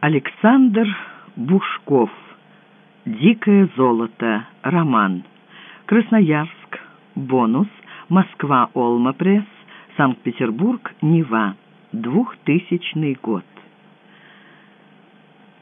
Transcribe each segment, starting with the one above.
Александр Бушков. «Дикое золото». Роман. Красноярск. Бонус. Москва. Олма Пресс. Санкт-Петербург. Нева. 2000 год.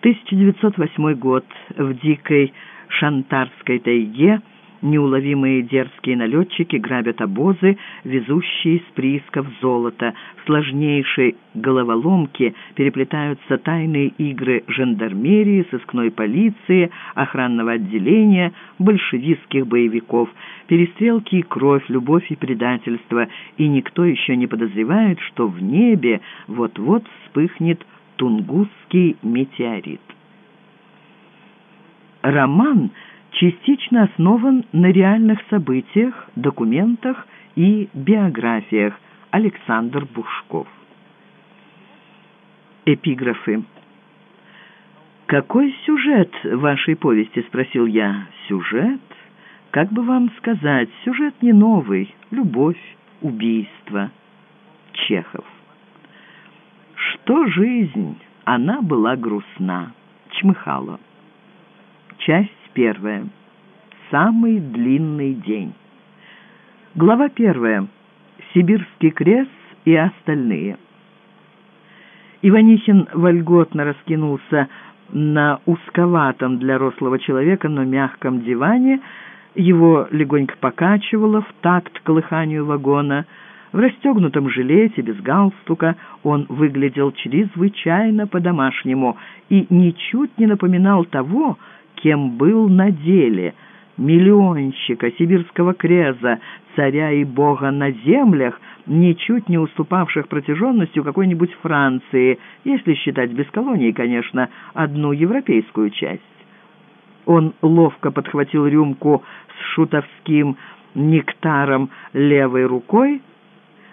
1908 год. В дикой Шантарской тайге – Неуловимые дерзкие налетчики грабят обозы, везущие с приисков золото. В сложнейшей головоломке переплетаются тайные игры жандармерии, сыскной полиции, охранного отделения, большевистских боевиков, перестрелки и кровь, любовь и предательство. И никто еще не подозревает, что в небе вот-вот вспыхнет Тунгусский метеорит. Роман — частично основан на реальных событиях, документах и биографиях Александр Бушков. Эпиграфы. «Какой сюжет вашей повести?» — спросил я. «Сюжет? Как бы вам сказать, сюжет не новый. Любовь, убийство. Чехов». «Что жизнь? Она была грустна». Чмыхало. Часть первая. Самый длинный день. Глава первая. Сибирский крест и остальные. Иванихин вольготно раскинулся на узковатом для рослого человека, но мягком диване. Его легонько покачивало в такт колыханию вагона. В расстегнутом жилете, без галстука, он выглядел чрезвычайно по-домашнему и ничуть не напоминал того, кем был на деле миллионщика, сибирского креза, царя и бога на землях, ничуть не уступавших протяженностью какой-нибудь Франции, если считать без колонии, конечно, одну европейскую часть. Он ловко подхватил рюмку с шутовским нектаром левой рукой,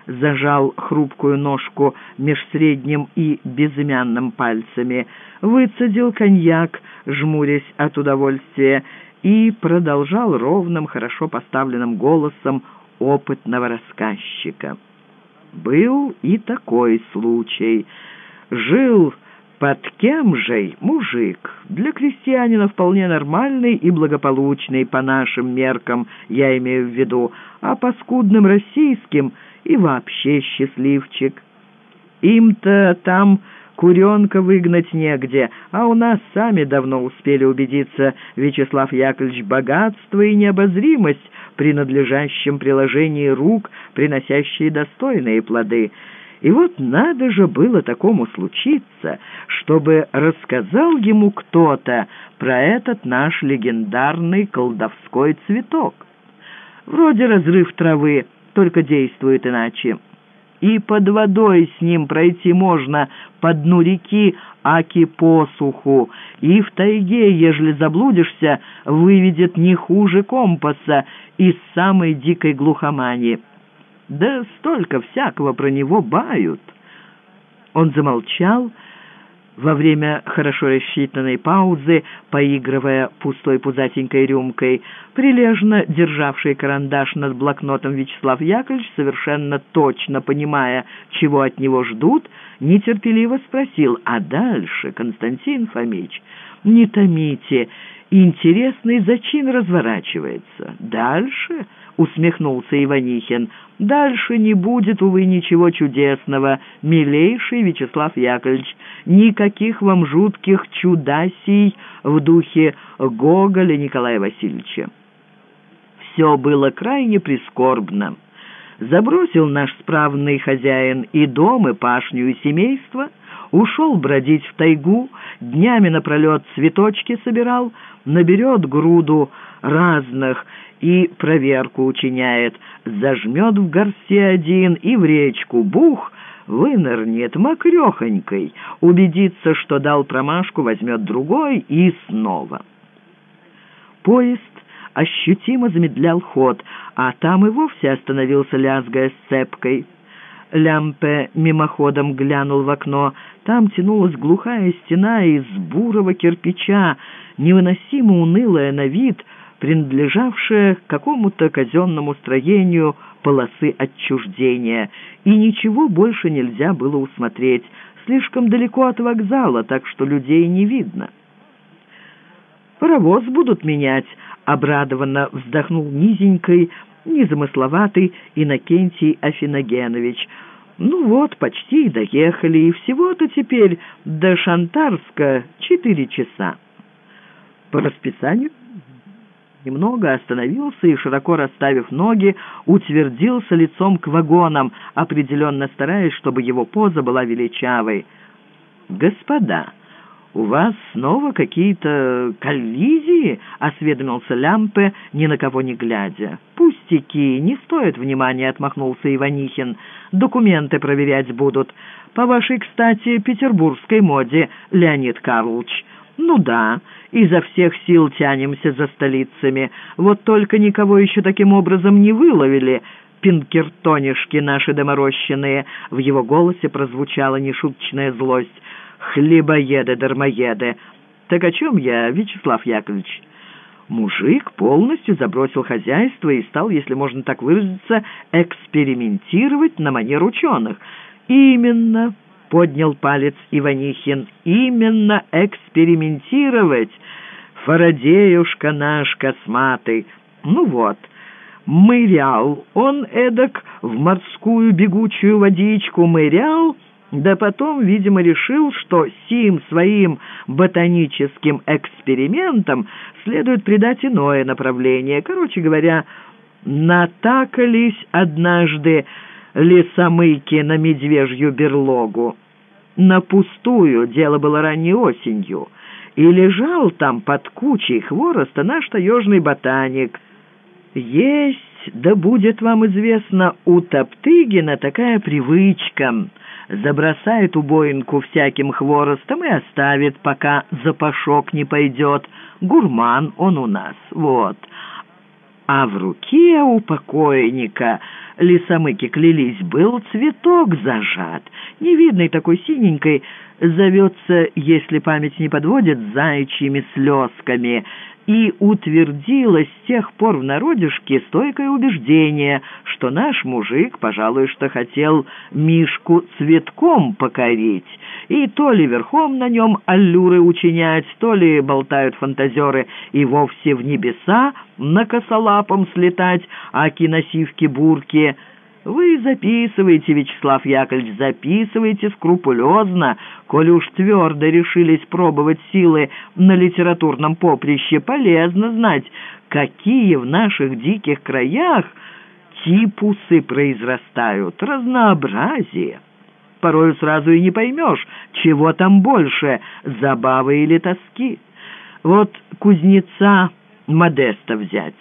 зажал хрупкую ножку меж средним и безымянным пальцами, выцедил коньяк, жмурясь от удовольствия, и продолжал ровным, хорошо поставленным голосом опытного рассказчика. Был и такой случай. Жил под кем же мужик, для крестьянина вполне нормальный и благополучный по нашим меркам, я имею в виду, а по скудным российским – и вообще счастливчик. Им-то там куренка выгнать негде, а у нас сами давно успели убедиться, Вячеслав Яковлевич, богатство и необозримость при надлежащем приложении рук, приносящие достойные плоды. И вот надо же было такому случиться, чтобы рассказал ему кто-то про этот наш легендарный колдовской цветок. Вроде разрыв травы, только действует иначе. И под водой с ним пройти можно по дну реки Аки посуху, и в тайге, ежели заблудишься, выведет не хуже компаса из самой дикой глухомани. Да столько всякого про него бают. Он замолчал, во время хорошо рассчитанной паузы, поигрывая пустой пузатенькой рюмкой, прилежно державший карандаш над блокнотом Вячеслав Яковлевич, совершенно точно понимая, чего от него ждут, нетерпеливо спросил, «А дальше, Константин Фомич, не томите, интересный зачин разворачивается. Дальше?» — усмехнулся Иванихин. «Дальше не будет, увы, ничего чудесного, милейший Вячеслав Яковлевич. Никаких вам жутких чудасий в духе Гоголя Николая Васильевича». Все было крайне прискорбно. Забросил наш справный хозяин и дом, и пашню, и семейство, ушел бродить в тайгу, днями напролет цветочки собирал, наберет груду разных и проверку учиняет, зажмет в горсте один и в речку бух, вынырнет мокрехонькой, убедится, что дал промашку, возьмет другой и снова. Поезд ощутимо замедлял ход, а там и вовсе остановился, лязгая сцепкой. Лямпе мимоходом глянул в окно. Там тянулась глухая стена из бурого кирпича, невыносимо унылая на вид, принадлежавшая какому-то казенному строению полосы отчуждения, и ничего больше нельзя было усмотреть. слишком далеко от вокзала, так что людей не видно. «Паровоз будут менять», — обрадованно вздохнул низенький, незамысловатый Иннокентий Афиногенович. «Ну вот, почти доехали, и всего-то теперь до Шантарска четыре часа». «По расписанию?» Немного остановился и, широко расставив ноги, утвердился лицом к вагонам, определенно стараясь, чтобы его поза была величавой. «Господа!» «У вас снова какие-то коллизии?» — осведомился Лямпе, ни на кого не глядя. «Пустяки, не стоит внимания», — отмахнулся Иванихин. «Документы проверять будут. По вашей, кстати, петербургской моде, Леонид Карлович». «Ну да, изо всех сил тянемся за столицами. Вот только никого еще таким образом не выловили». «Пинкертонишки наши доморощенные!» В его голосе прозвучала нешуточная злость хлебоеды, дармоеды. Так о чем я, Вячеслав Яковлевич? Мужик полностью забросил хозяйство и стал, если можно так выразиться, экспериментировать на манер ученых. Именно, поднял палец Иванихин, именно экспериментировать. Фарадеюшка наш косматый. Ну вот, мырял он эдак в морскую бегучую водичку, мырял да потом, видимо, решил, что сим своим ботаническим экспериментам следует придать иное направление. Короче говоря, натакались однажды лесомыки на медвежью берлогу. На пустую, дело было ранней осенью, и лежал там под кучей хвороста наш таежный ботаник. Есть, да будет вам известно, у Топтыгина такая привычка — забросает убоинку всяким хворостом и оставит, пока запашок не пойдет. Гурман он у нас, вот. А в руке у покойника, лесомыки клялись, был цветок зажат, невидный такой синенькой, зовется, если память не подводит, заячьими слезками — и утвердилось с тех пор в народишке стойкое убеждение, что наш мужик, пожалуй, что хотел Мишку цветком покорить, и то ли верхом на нем аллюры учинять, то ли болтают фантазеры и вовсе в небеса на косолапом слетать, а киносивки-бурки — вы записывайте, Вячеслав Яковлевич, записывайте скрупулезно, коли уж твердо решились пробовать силы на литературном поприще. Полезно знать, какие в наших диких краях типусы произрастают, разнообразие. Порою сразу и не поймешь, чего там больше, забавы или тоски. Вот кузнеца Модеста взять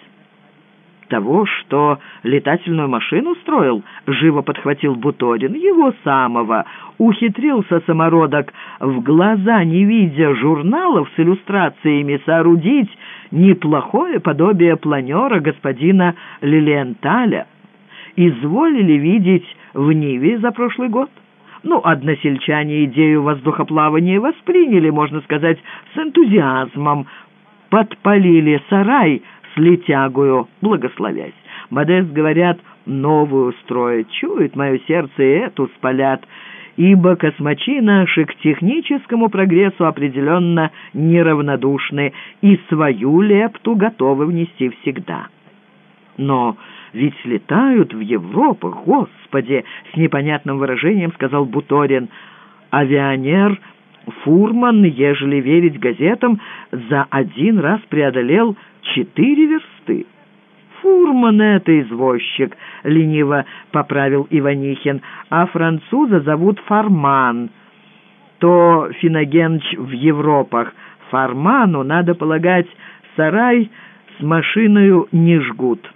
того, что летательную машину строил?» — живо подхватил Буторин. «Его самого. Ухитрился самородок, в глаза не видя журналов с иллюстрациями, соорудить неплохое подобие планера господина Лилиенталя. Изволили видеть в Ниве за прошлый год?» Ну, односельчане идею воздухоплавания восприняли, можно сказать, с энтузиазмом. Подпалили сарай с летягую, благословясь. Модест, говорят, новую строят, чует мое сердце и эту спалят, ибо космачи наши к техническому прогрессу определенно неравнодушны и свою лепту готовы внести всегда. Но ведь летают в Европу, Господи!» — с непонятным выражением сказал Буторин. «Авианер Фурман, ежели верить газетам, за один раз преодолел четыре версты. «Фурман — это извозчик», — лениво поправил Иванихин, «а француза зовут Фарман. То Финогенч в Европах. Фарману, надо полагать, сарай с машиною не жгут».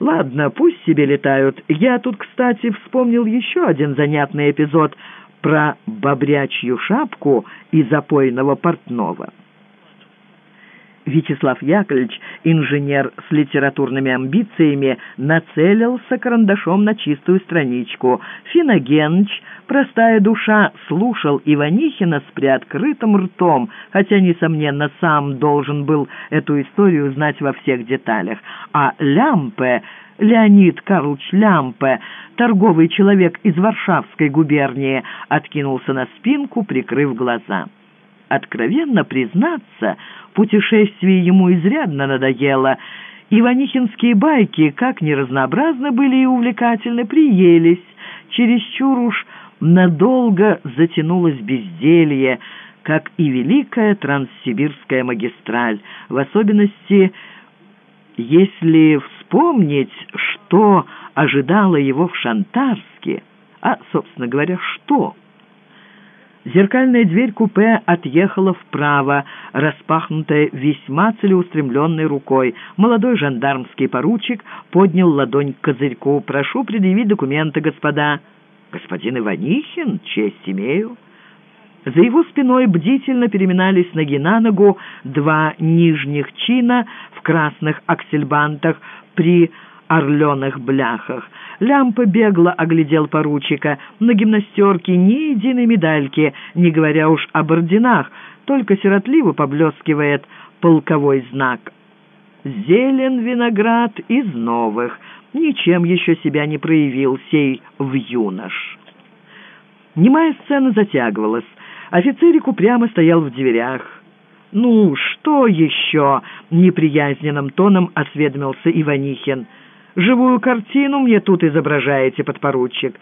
«Ладно, пусть себе летают. Я тут, кстати, вспомнил еще один занятный эпизод про бобрячью шапку и запойного портного». Вячеслав Яковлевич, инженер с литературными амбициями, нацелился карандашом на чистую страничку. Финогенч, простая душа, слушал Иванихина с приоткрытым ртом, хотя, несомненно, сам должен был эту историю знать во всех деталях. А Лямпе Леонид Карлович Лямпе, торговый человек из Варшавской губернии, откинулся на спинку, прикрыв глаза. Откровенно признаться, путешествие ему изрядно надоело. Иванихинские байки, как ни разнообразны были и увлекательны, приелись. Чересчур уж надолго затянулось безделье, как и великая транссибирская магистраль, в особенности если вспомнить, что ожидало его в Шантарске, а, собственно говоря, что... Зеркальная дверь купе отъехала вправо, распахнутая весьма целеустремленной рукой. Молодой жандармский поручик поднял ладонь к козырьку. «Прошу предъявить документы, господа». «Господин Иванихин, честь имею». За его спиной бдительно переминались ноги на ногу два нижних чина в красных аксельбантах при орленых бляхах. Лямпа бегло оглядел поручика. На гимнастерке ни единой медальки, не говоря уж об орденах, только сиротливо поблескивает полковой знак. Зелен виноград из новых, ничем еще себя не проявил сей в юнош. Немая сцена затягивалась. Офицерик упрямо стоял в дверях. «Ну, что еще?» — неприязненным тоном осведомился Иванихин. «Живую картину мне тут изображаете, подпоручик».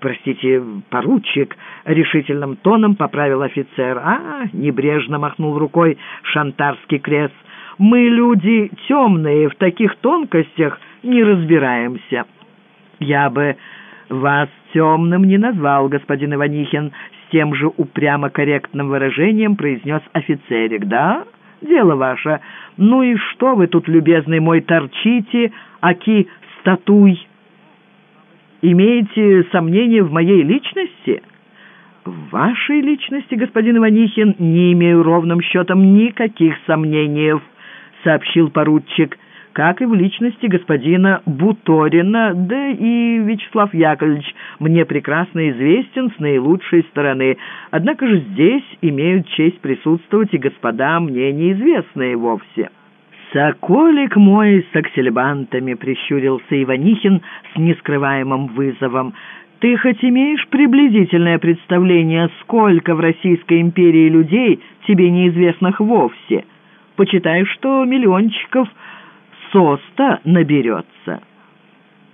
«Простите, поручик», — решительным тоном поправил офицер. «А, — небрежно махнул рукой шантарский крест, — мы люди темные, в таких тонкостях не разбираемся». «Я бы вас темным не назвал, господин Иванихин», с тем же упрямо корректным выражением произнес офицерик. «Да, дело ваше. Ну и что вы тут, любезный мой, торчите, аки статуй? Имеете сомнения в моей личности?» «В вашей личности, господин Иванихин, не имею ровным счетом никаких сомнений», — сообщил поручик как и в личности господина Буторина, да и Вячеслав Яковлевич мне прекрасно известен с наилучшей стороны. Однако же здесь имеют честь присутствовать и господа мне неизвестные вовсе». «Соколик мой с аксельбантами», — прищурился Иванихин с нескрываемым вызовом. «Ты хоть имеешь приблизительное представление, сколько в Российской империи людей тебе неизвестных вовсе? Почитай, что миллиончиков соста наберется».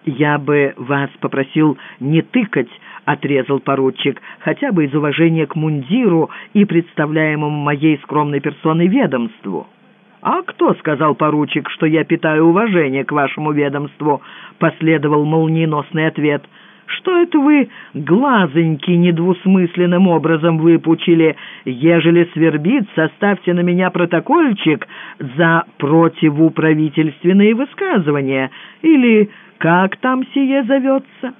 «Я бы вас попросил не тыкать», — отрезал поручик, «хотя бы из уважения к мундиру и представляемому моей скромной персоной ведомству». «А кто сказал, поручик, что я питаю уважение к вашему ведомству?» — последовал молниеносный ответ — что это вы глазоньки недвусмысленным образом выпучили? Ежели свербит, составьте на меня протокольчик за противуправительственные высказывания. Или как там сие зовется?»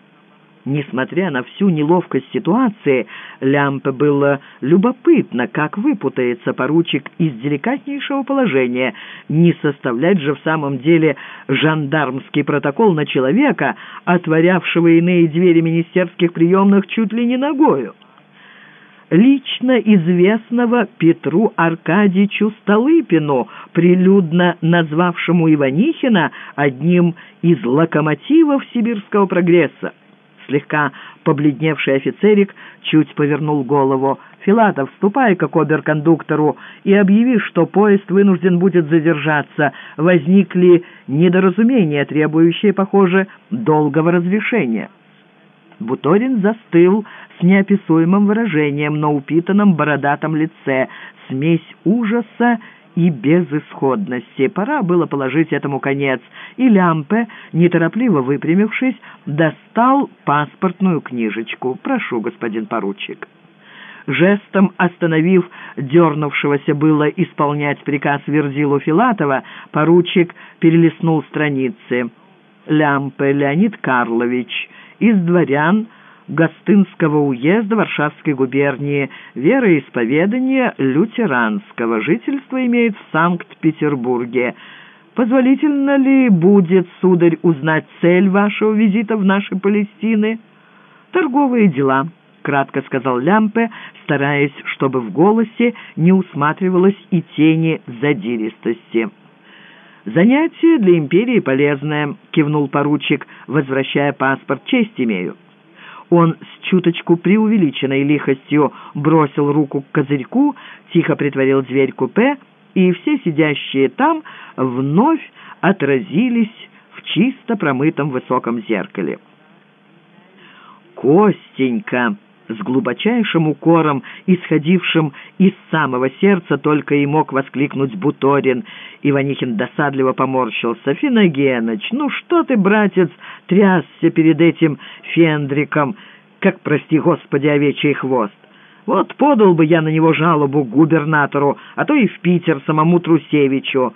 Несмотря на всю неловкость ситуации, Лямпе было любопытно, как выпутается поручик из деликатнейшего положения. Не составлять же в самом деле жандармский протокол на человека, отворявшего иные двери министерских приемных чуть ли не ногою. Лично известного Петру Аркадьевичу Столыпину, прилюдно назвавшему Иванихина одним из локомотивов сибирского прогресса. Слегка побледневший офицерик чуть повернул голову. «Филатов, ступай-ка к оберкондуктору и объяви, что поезд вынужден будет задержаться. Возникли недоразумения, требующие, похоже, долгого разрешения». Буторин застыл с неописуемым выражением на упитанном бородатом лице, смесь ужаса и безысходности. Пора было положить этому конец, и Лямпе, неторопливо выпрямившись, достал паспортную книжечку. «Прошу, господин поручик». Жестом остановив дернувшегося было исполнять приказ Верзилу Филатова, поручик перелистнул страницы. «Лямпе Леонид Карлович, из дворян...» Гостынского уезда Варшавской губернии, вероисповедание лютеранского, жительство имеет в Санкт-Петербурге. Позволительно ли будет, сударь, узнать цель вашего визита в наши Палестины? Торговые дела, кратко сказал Лямпе, стараясь, чтобы в голосе не усматривалось и тени задиристости. «Занятие для империи полезное», — кивнул поручик, возвращая паспорт. «Честь имею». Он с чуточку преувеличенной лихостью бросил руку к козырьку, тихо притворил дверь купе, и все сидящие там вновь отразились в чисто промытом высоком зеркале. «Костенька!» С глубочайшим укором, исходившим из самого сердца, только и мог воскликнуть Буторин. Иванихин досадливо поморщился. «Финогеныч, ну что ты, братец, трясся перед этим Фендриком, как, прости господи, овечий хвост? Вот подал бы я на него жалобу губернатору, а то и в Питер самому Трусевичу».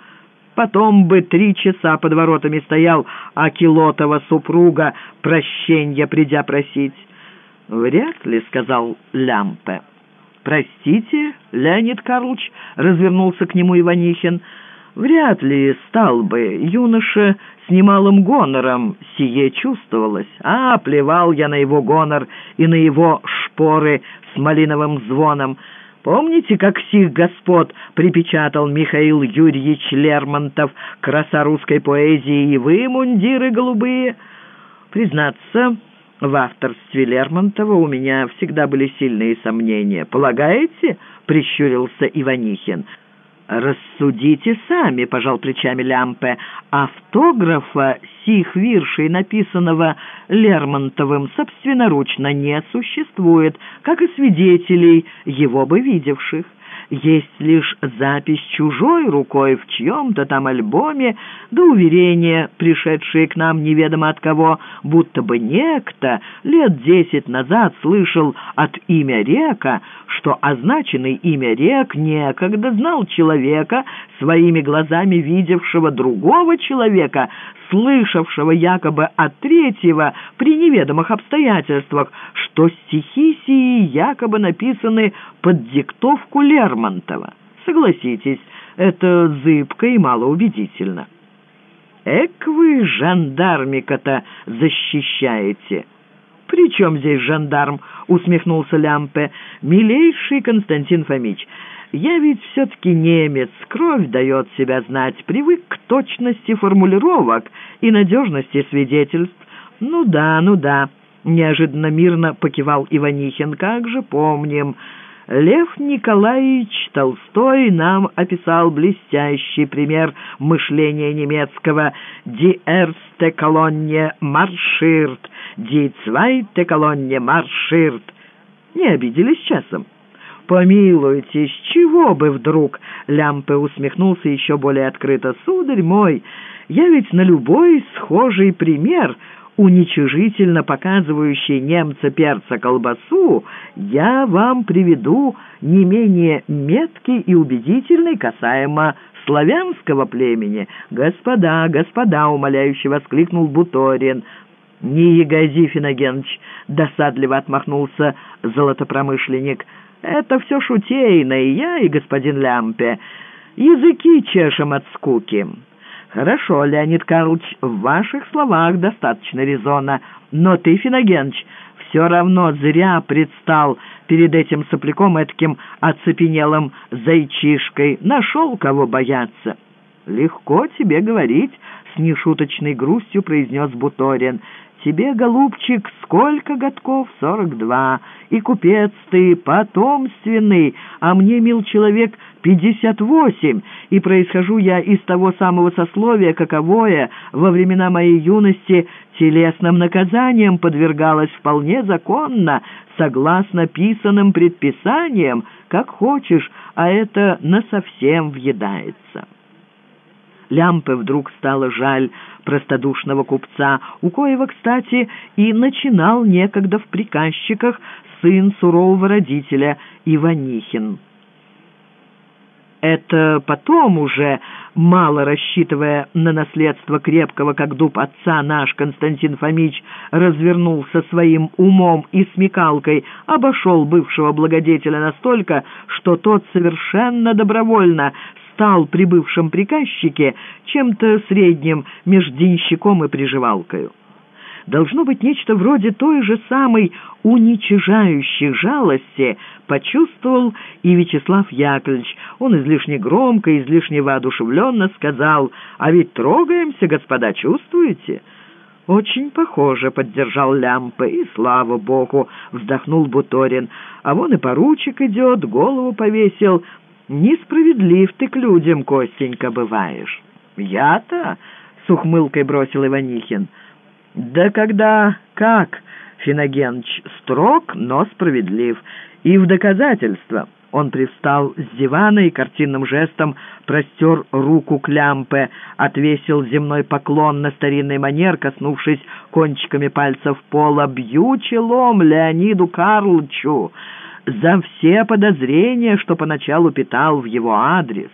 Потом бы три часа под воротами стоял, а Килотова супруга прощенья придя просить. «Вряд ли», — сказал Лямпе. «Простите, Леонид Карлович», — развернулся к нему Иванихин, — «вряд ли стал бы юноша с немалым гонором, сие чувствовалось. А, плевал я на его гонор и на его шпоры с малиновым звоном». Помните, как сих господ припечатал Михаил Юрьевич Лермонтов, краса русской поэзии, и вы, мундиры голубые? Признаться, в авторстве Лермонтова у меня всегда были сильные сомнения. Полагаете?» — прищурился Иванихин. «Рассудите сами», — пожал плечами Лямпе. «Автографа сих виршей, написанного Лермонтовым, собственноручно не существует, как и свидетелей, его бы видевших есть лишь запись чужой рукой в чьем-то там альбоме, да уверения, пришедшие к нам неведомо от кого, будто бы некто лет десять назад слышал от имя Река, что означенный имя Рек некогда знал человека, своими глазами видевшего другого человека, слышавшего якобы от третьего при неведомых обстоятельствах, что стихи сии якобы написаны под диктовку Лермонтова. Согласитесь, это зыбко и малоубедительно. «Эк вы жандармика-то защищаете!» «При чем здесь жандарм?» — усмехнулся Лямпе. «Милейший Константин Фомич, я ведь все-таки немец, кровь дает себя знать, привык к точности формулировок и надежности свидетельств. Ну да, ну да». Неожиданно мирно покивал Иванихин. «Как же помним!» Лев Николаевич Толстой нам описал блестящий пример мышления немецкого «Die erste Kolonne marschiert», «Die zweite Kolonne marschiert». Не обиделись часом? «Помилуйте, с чего бы вдруг?» Лямпе усмехнулся еще более открыто. «Сударь мой, я ведь на любой схожий пример уничижительно показывающий немца перца колбасу, я вам приведу не менее меткий и убедительный касаемо славянского племени. «Господа, господа!» — умоляюще воскликнул Буторин. «Не ягози, Финогенович!» — досадливо отмахнулся золотопромышленник. «Это все шутейно, и я, и господин Лямпе. Языки чешем от скуки». «Хорошо, Леонид Карлович, в ваших словах достаточно резона, но ты, Финогеныч, все равно зря предстал перед этим сопляком этаким оцепенелым зайчишкой. Нашел, кого бояться». «Легко тебе говорить», — с нешуточной грустью произнес Буторин. Тебе, голубчик, сколько годков? Сорок два. И купец ты потомственный, а мне, мил человек, пятьдесят восемь. И происхожу я из того самого сословия, каковое во времена моей юности телесным наказанием подвергалось вполне законно, согласно писанным предписаниям, как хочешь, а это насовсем въедается». Лямпе вдруг стало жаль простодушного купца, у коего, кстати, и начинал некогда в приказчиках сын сурового родителя Иванихин. Это потом уже, мало рассчитывая на наследство крепкого, как дуб отца, наш Константин Фомич развернулся своим умом и смекалкой, обошел бывшего благодетеля настолько, что тот совершенно добровольно стал при бывшем приказчике чем-то средним между денщиком и приживалкою. Должно быть нечто вроде той же самой уничижающей жалости почувствовал и Вячеслав Яковлевич, Он излишне громко, излишне воодушевленно сказал, «А ведь трогаемся, господа, чувствуете?» «Очень похоже», — поддержал Лямпе, — «и слава богу», — вздохнул Буторин. «А вон и поручик идет, голову повесил. Несправедлив ты к людям, Костенька, бываешь». «Я-то?» — с ухмылкой бросил Иванихин. «Да когда как?» — Финогенович строг, но справедлив. «И в доказательство». Он привстал с дивана и картинным жестом простер руку к лямпе, отвесил земной поклон на старинный манер, коснувшись кончиками пальцев пола, «Бью челом Леониду Карловичу за все подозрения, что поначалу питал в его адрес».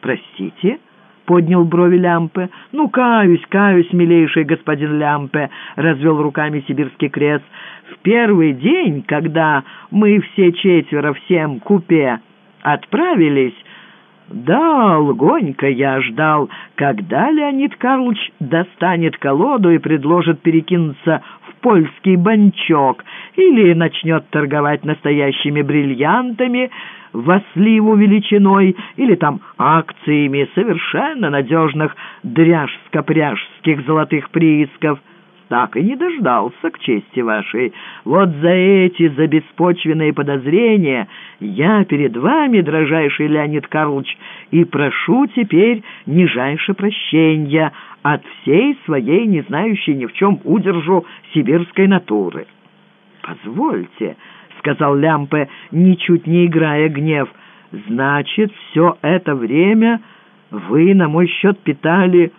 «Простите?» — поднял брови Лямпе. «Ну, каюсь, каюсь, милейший господин Лямпе», — развел руками сибирский крест. «В первый день, когда мы все четверо всем купе отправились...» Долгонько я ждал, когда Леонид Карлович достанет колоду и предложит перекинуться в польский банчок или начнет торговать настоящими бриллиантами, во сливу величиной или там акциями совершенно надежных дряжско-пряжских золотых приисков. Так и не дождался, к чести вашей. Вот за эти, за беспочвенные подозрения я перед вами, дрожайший Леонид Карлович, и прошу теперь нижайше прощения от всей своей, не знающей ни в чем удержу сибирской натуры. Позвольте, сказал Лямпе, ничуть не играя гнев. «Значит, все это время вы на мой счет питали...»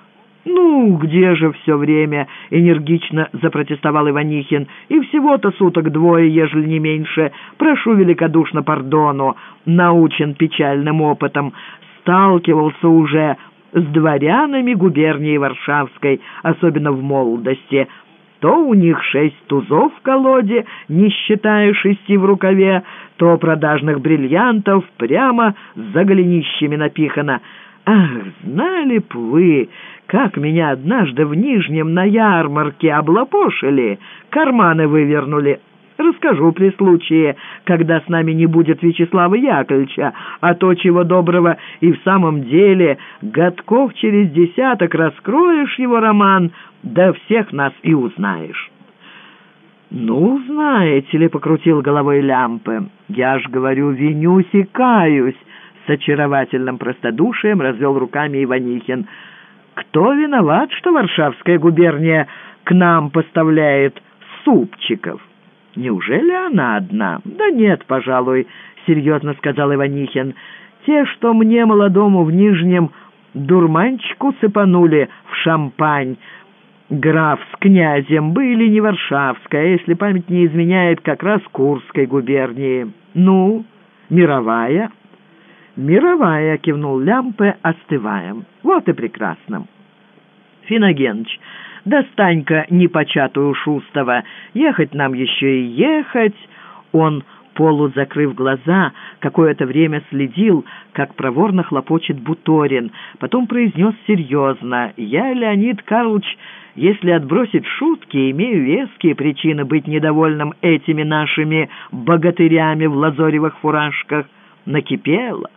«Ну, где же все время?» — энергично запротестовал Иванихин. «И всего-то суток двое, ежели не меньше. Прошу великодушно пардону. Научен печальным опытом. Сталкивался уже с дворянами губернии Варшавской, особенно в молодости то у них шесть тузов в колоде, не считая шести в рукаве, то продажных бриллиантов прямо за голенищами напихано. Ах, знали б вы, как меня однажды в Нижнем на ярмарке облапошили, карманы вывернули. Расскажу при случае, когда с нами не будет Вячеслава Яковлевича, а то, чего доброго, и в самом деле, годков через десяток раскроешь его роман, да всех нас и узнаешь». «Ну, знаете ли», — покрутил головой лямпы, — «я ж говорю, винюсь и каюсь», — с очаровательным простодушием развел руками Иванихин. «Кто виноват, что Варшавская губерния к нам поставляет супчиков?» «Неужели она одна?» «Да нет, пожалуй», — серьезно сказал Иванихин. «Те, что мне, молодому, в Нижнем дурманчику сыпанули в шампань, граф с князем были не Варшавская, а, если память не изменяет, как раз Курской губернии. Ну, мировая?» «Мировая», — кивнул Лямпе, остывая. «Вот и прекрасно». «Финогеныч, достань-ка непочатую Шустова. Ехать нам еще и ехать». Он полузакрыв глаза, какое-то время следил, как проворно хлопочет Буторин. Потом произнес серьезно. «Я, Леонид Карлович, если отбросить шутки, имею веские причины быть недовольным этими нашими богатырями в лазоревых фуражках. Накипело.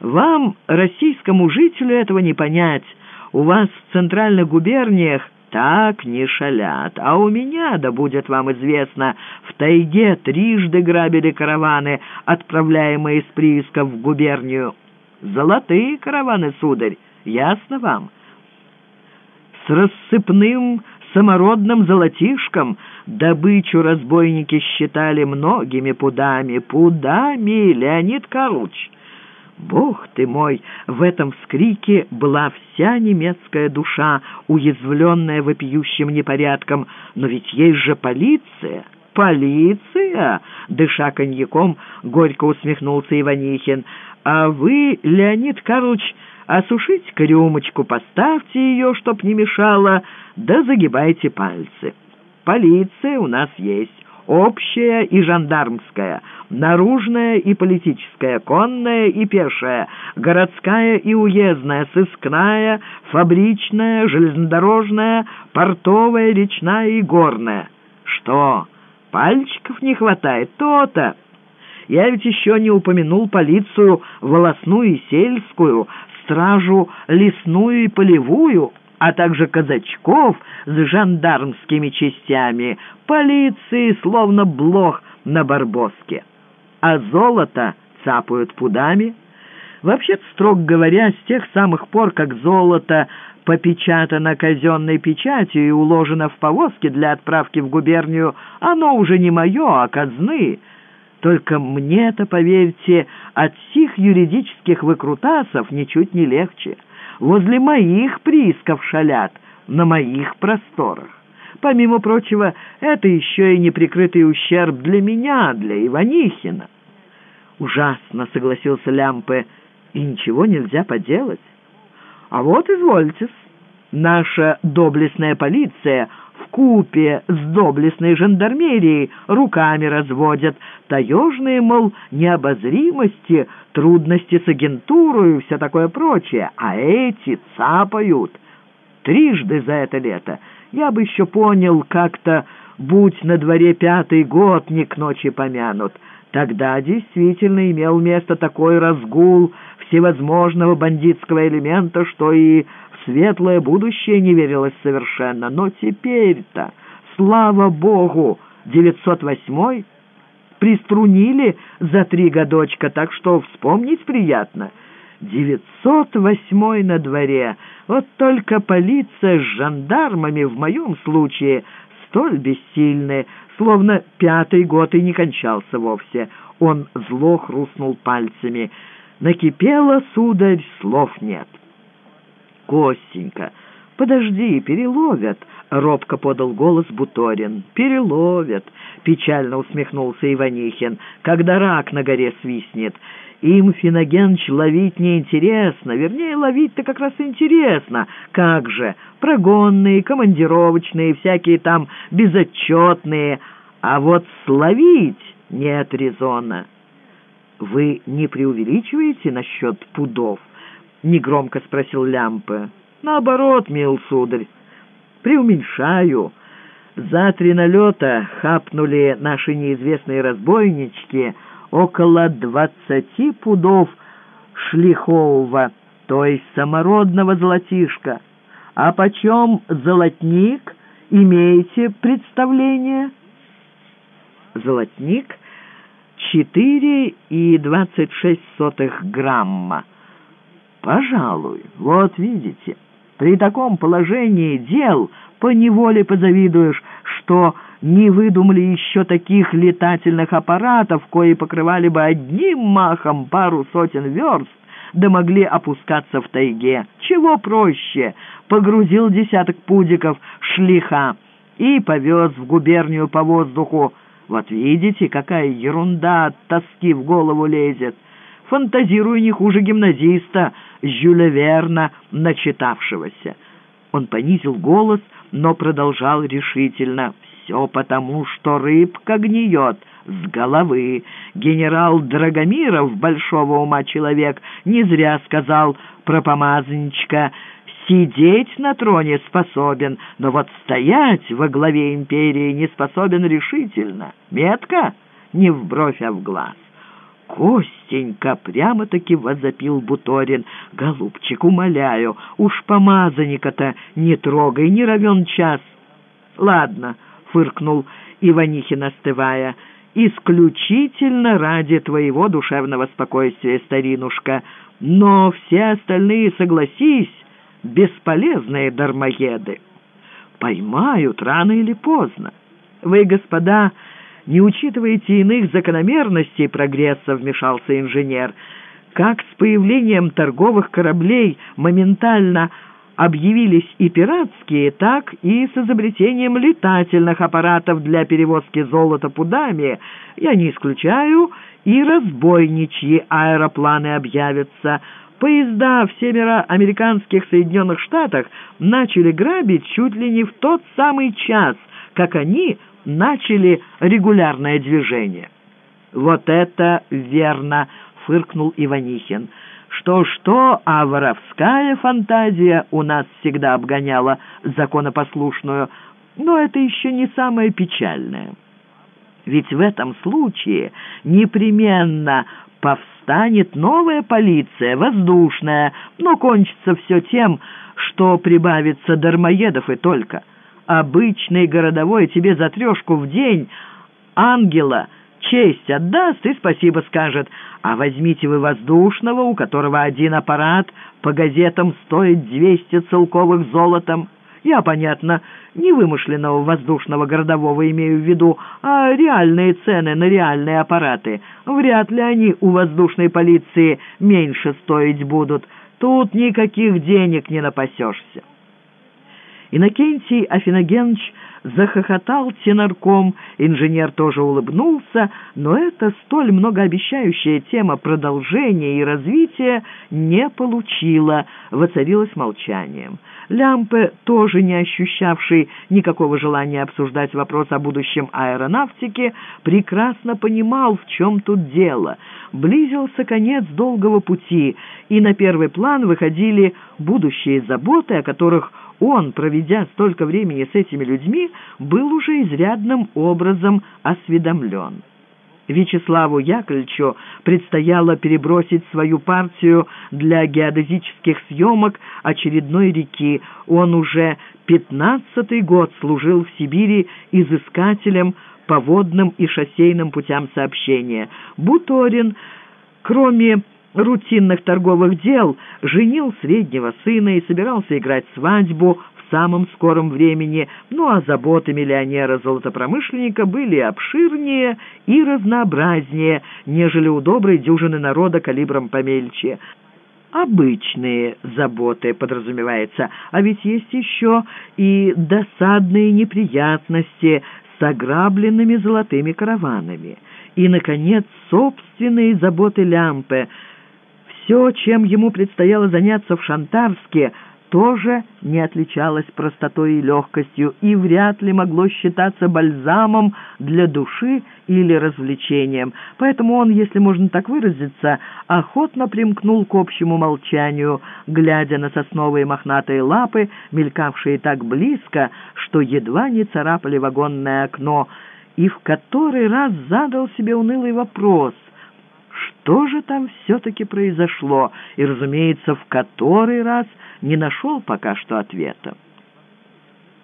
Вам, российскому жителю, этого не понять. У вас в центральных губерниях так не шалят. А у меня, да будет вам известно, в тайге трижды грабили караваны, отправляемые из приисков в губернию. Золотые караваны, сударь, ясно вам? С рассыпным самородным золотишком добычу разбойники считали многими пудами. Пудами, Леонид Карлович! Бог ты мой! В этом вскрике была вся немецкая душа, уязвленная вопиющим непорядком. Но ведь есть же полиция! Полиция! Дыша коньяком, горько усмехнулся Иванихин. А вы, Леонид Карлович, осушите-ка рюмочку, поставьте ее, чтоб не мешало, да загибайте пальцы. Полиция у нас есть общая и жандармская, наружная и политическая, конная и пешая, городская и уездная, сыскная, фабричная, железнодорожная, портовая, речная и горная. Что, пальчиков не хватает? То-то! Я ведь еще не упомянул полицию волосную и сельскую, стражу лесную и полевую, а также казачков с жандармскими частями, полиции, словно блох на барбоске. А золото цапают пудами. Вообще, строго говоря, с тех самых пор, как золото попечатано казенной печатью и уложено в повозки для отправки в губернию, оно уже не мое, а казны. Только мне-то, поверьте, от сих юридических выкрутасов ничуть не легче. Возле моих приисков шалят, на моих просторах. Помимо прочего, это еще и неприкрытый ущерб для меня, для Иванихина. Ужасно, согласился Лямпе, и ничего нельзя поделать. А вот, извольте наша доблестная полиция в купе с доблестной жандармерией руками разводят. Таежные, мол, необозримости, трудности с агентурой и все такое прочее. А эти цапают. Трижды за это лето. Я бы еще понял, как-то, будь на дворе пятый год, не к ночи помянут. Тогда действительно имел место такой разгул всевозможного бандитского элемента, что и светлое будущее не верилось совершенно. Но теперь-то, слава богу, 908-й приструнили за три годочка, так что вспомнить приятно. 908-й на дворе. Вот только полиция с жандармами в моем случае столь бессильны, словно пятый год и не кончался вовсе. Он зло хрустнул пальцами. Накипело, сударь, слов нет. Костенька, подожди, переловят!» — робко подал голос Буторин. «Переловят!» — печально усмехнулся Иванихин. «Когда рак на горе свистнет. Им, Финогеныч, ловить неинтересно. Вернее, ловить-то как раз интересно. Как же? Прогонные, командировочные, всякие там безотчетные. А вот словить нет резона». «Вы не преувеличиваете насчет пудов?» — негромко спросил Лямпе. «Наоборот, мил сударь, преуменьшаю. За три налета хапнули наши неизвестные разбойнички около двадцати пудов шлихового, то есть самородного золотишка. А почем золотник, имеете представление?» «Золотник — четыре и двадцать шесть сотых грамма». «Пожалуй, вот видите, при таком положении дел поневоле позавидуешь, что не выдумали еще таких летательных аппаратов, кои покрывали бы одним махом пару сотен верст, да могли опускаться в тайге. Чего проще? Погрузил десяток пудиков шлиха и повез в губернию по воздуху. Вот видите, какая ерунда от тоски в голову лезет. Фантазирую не хуже гимназиста Жюля Верна, начитавшегося. Он понизил голос, но продолжал решительно. «Все потому, что рыбка гниет с головы. Генерал Драгомиров, большого ума человек, не зря сказал про помазанничка, сидеть на троне способен, но вот стоять во главе империи не способен решительно. Метко? Не в бровь, а в глаз. «Костенька!» — прямо-таки возопил Буторин. «Голубчик, умоляю, уж помазанника-то не трогай, не равен час». «Ладно», — фыркнул Иванихин, остывая, — «исключительно ради твоего душевного спокойствия, старинушка. Но все остальные, согласись, бесполезные дармоеды. Поймают рано или поздно. Вы, господа, не учитываете иных закономерностей прогресса, вмешался инженер. Как с появлением торговых кораблей моментально объявились и пиратские, так и с изобретением летательных аппаратов для перевозки золота пудами. Я не исключаю, и разбойничьи аэропланы объявятся. Поезда в североамериканских Соединенных Штатах начали грабить чуть ли не в тот самый час, как они начали регулярное движение. «Вот это верно!» — фыркнул Иванихин. «Что-что, а воровская фантазия у нас всегда обгоняла законопослушную, но это еще не самое печальное». Ведь в этом случае непременно повстанет новая полиция, воздушная, но кончится все тем, что прибавится дармоедов и только. Обычный городовой тебе за трешку в день ангела честь отдаст и спасибо скажет. А возьмите вы воздушного, у которого один аппарат по газетам стоит двести целковых золотом. Я, понятно, не вымышленного воздушного городового имею в виду, а реальные цены на реальные аппараты. Вряд ли они у воздушной полиции меньше стоить будут. Тут никаких денег не напасешься. Иннокентий Афиногенович захохотал тенорком, инженер тоже улыбнулся, но эта столь многообещающая тема продолжения и развития не получила, воцарилось молчанием. Лямпе, тоже не ощущавший никакого желания обсуждать вопрос о будущем аэронавтики, прекрасно понимал, в чем тут дело. Близился конец долгого пути, и на первый план выходили будущие заботы, о которых он, проведя столько времени с этими людьми, был уже изрядным образом осведомлен. Вячеславу Яковлевичу предстояло перебросить свою партию для геодезических съемок очередной реки. Он уже пятнадцатый год служил в Сибири изыскателем по водным и шоссейным путям сообщения. Буторин, кроме рутинных торговых дел, женил среднего сына и собирался играть свадьбу в самом скором времени, ну а заботы миллионера-золотопромышленника были обширнее и разнообразнее, нежели у доброй дюжины народа калибром помельче. Обычные заботы, подразумевается, а ведь есть еще и досадные неприятности с ограбленными золотыми караванами. И, наконец, собственные заботы Лямпе — все, чем ему предстояло заняться в Шантарске, тоже не отличалось простотой и легкостью и вряд ли могло считаться бальзамом для души или развлечением. Поэтому он, если можно так выразиться, охотно примкнул к общему молчанию, глядя на сосновые мохнатые лапы, мелькавшие так близко, что едва не царапали вагонное окно, и в который раз задал себе унылый вопрос — что же там все-таки произошло, и, разумеется, в который раз не нашел пока что ответа.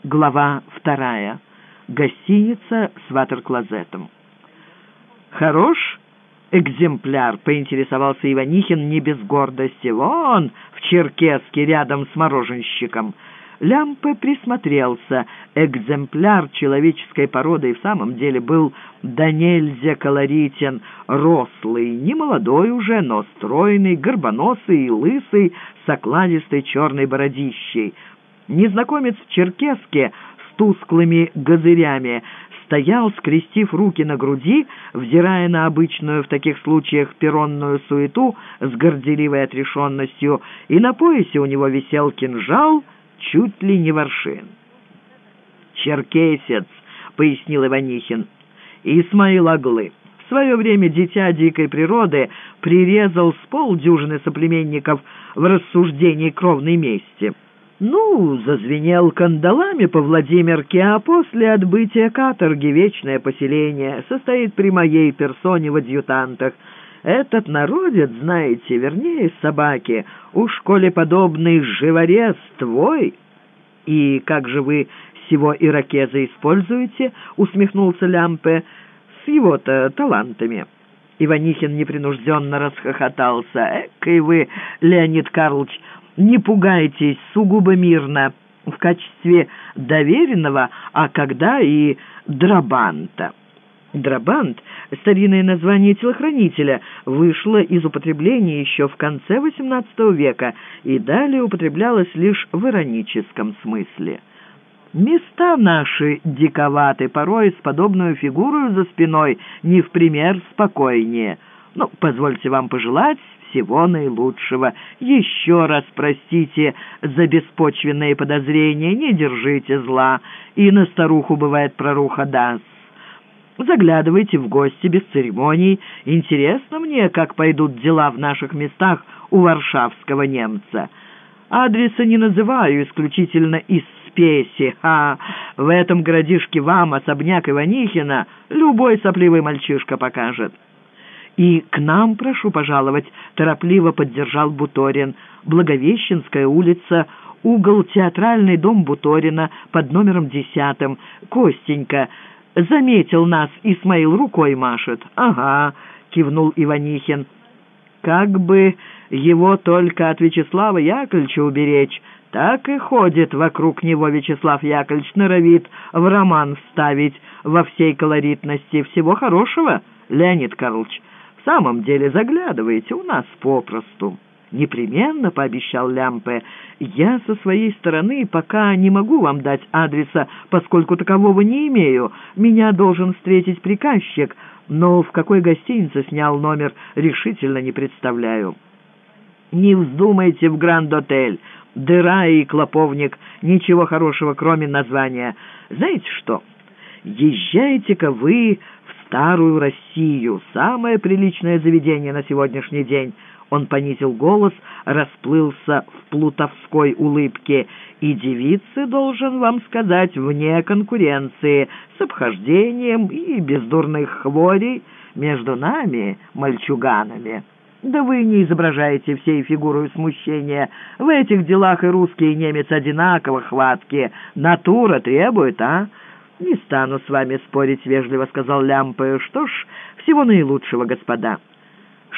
Глава вторая. Гостиница с ватерклозетом. «Хорош экземпляр», — поинтересовался Иванихин не без гордости. «Вон, в Черкеске, рядом с мороженщиком». Лямпе присмотрелся. Экземпляр человеческой породы и в самом деле был да нельзя колоритен, рослый, не молодой уже, но стройный, горбоносый и лысый, с окладистой черной бородищей. Незнакомец в черкеске с тусклыми газырями стоял, скрестив руки на груди, взирая на обычную в таких случаях перронную суету с горделивой отрешенностью, и на поясе у него висел кинжал — чуть ли не воршин. «Черкесец», — пояснил Иванихин, — «Исмаил Аглы». В свое время дитя дикой природы прирезал с полдюжины соплеменников в рассуждении кровной мести. Ну, зазвенел кандалами по Владимирке, а после отбытия каторги вечное поселение состоит при моей персоне в адъютантах. Этот народец, знаете, вернее собаки, уж коли подобный живорез твой. И как же вы всего иракеза используете? Усмехнулся Лямпе с его-то талантами. Иванихин непринужденно расхохотался. «Экой вы, Леонид Карлович, не пугайтесь, сугубо мирно, в качестве доверенного, а когда и драбанта». Драбант, старинное название телохранителя, вышло из употребления еще в конце XVIII века и далее употреблялось лишь в ироническом смысле. Места наши диковаты, порой с подобную фигурой за спиной не в пример спокойнее. Ну, позвольте вам пожелать всего наилучшего. Еще раз простите за беспочвенные подозрения, не держите зла, и на старуху бывает проруха даст. Заглядывайте в гости без церемоний. Интересно мне, как пойдут дела в наших местах у варшавского немца. Адреса не называю исключительно из спеси, а В этом городишке вам особняк Иванихина любой сопливый мальчишка покажет». «И к нам прошу пожаловать», — торопливо поддержал Буторин. «Благовещенская улица, угол театральный дом Буторина под номером десятым. Костенька, заметил нас, Исмаил рукой машет». «Ага», — кивнул Иванихин. «Как бы его только от Вячеслава Яковлевича уберечь». Так и ходит вокруг него Вячеслав Яковлевич, норовит в роман вставить во всей колоритности. Всего хорошего, Леонид Карлович. В самом деле заглядывайте у нас попросту. «Непременно», — пообещал Лямпе, — «я со своей стороны пока не могу вам дать адреса, поскольку такового не имею. Меня должен встретить приказчик, но в какой гостинице снял номер, решительно не представляю». «Не вздумайте в Гранд-отель дыра и клоповник, ничего хорошего, кроме названия. Знаете что? Езжайте-ка вы в Старую Россию, самое приличное заведение на сегодняшний день». Он понизил голос, расплылся в плутовской улыбке. «И девицы, должен вам сказать, вне конкуренции, с обхождением и без дурных хворей между нами, мальчуганами». Да вы не изображаете всей фигурой смущения. В этих делах и русский, и немец одинаково хватки. Натура требует, а? Не стану с вами спорить, вежливо сказал Лямпе. Что ж, всего наилучшего, господа.